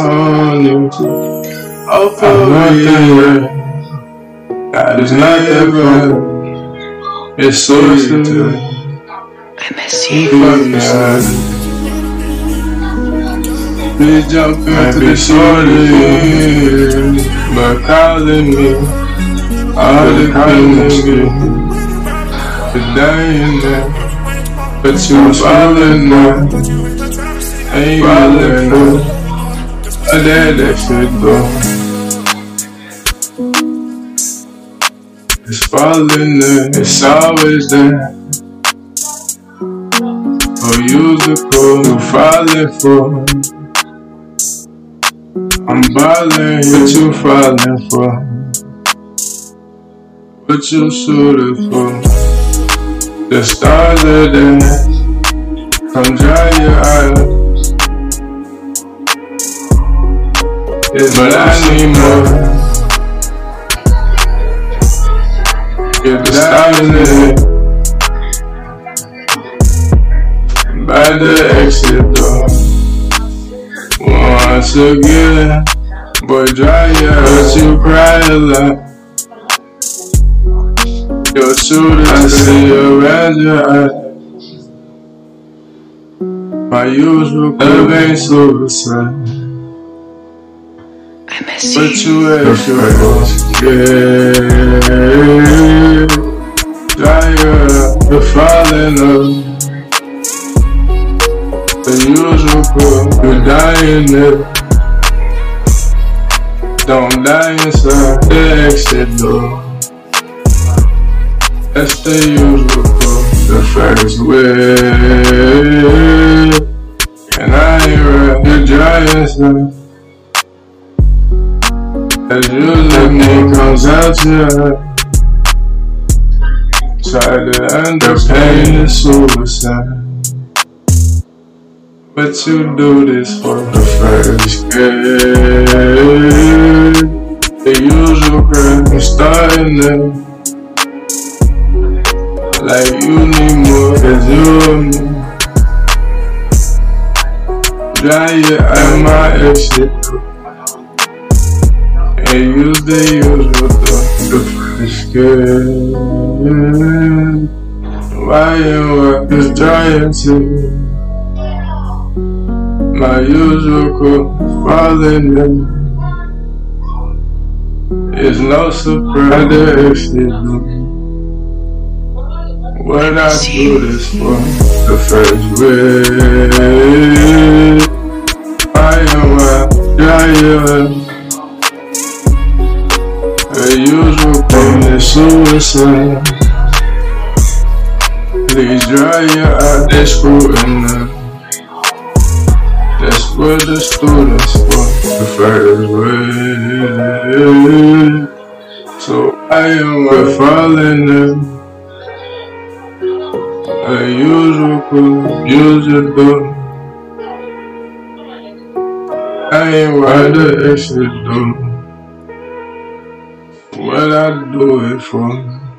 on you. Oh, for nothing God is not that far. It's so to I miss you. fuck Please jump Might into be the sorry, shorty. but calling me all the kindness you the dying there, but you falling now, ain't falling now. I let that shit go. It's falling there, it's always there. Oh, you to call, you falling for. I'm balling, what you falling for? What you shooting for? The stars are there. Come dry your eyes. It's but I need more. Get the stars there. By the exit door. Once again, boy, dry your eyes, you cry a lot. Your shoulders, I see around your eyes. My usual love ain't suicide. But you. your scared. Dry your eyes, you're falling up. The usual crew, you're dying there. Don't die inside the exit door. That's the usual crew, the first way. And I ain't you're dry inside. As usually me comes out eye. Try to end up and suicide. But you do this for the first grade? The usual you starting there. Like you need more, cause you and me. Dry eye, my exit. And use the usual grade. Why you work is trying to my usual crew falling in. It's no surprise that if. What I do this for the first way. I am a giant. Suicide. Please dry your eye, they screwing up. That's what the students want, the first way. So I am a falling in. A usual door. I ain't why the exit door. What I do it for.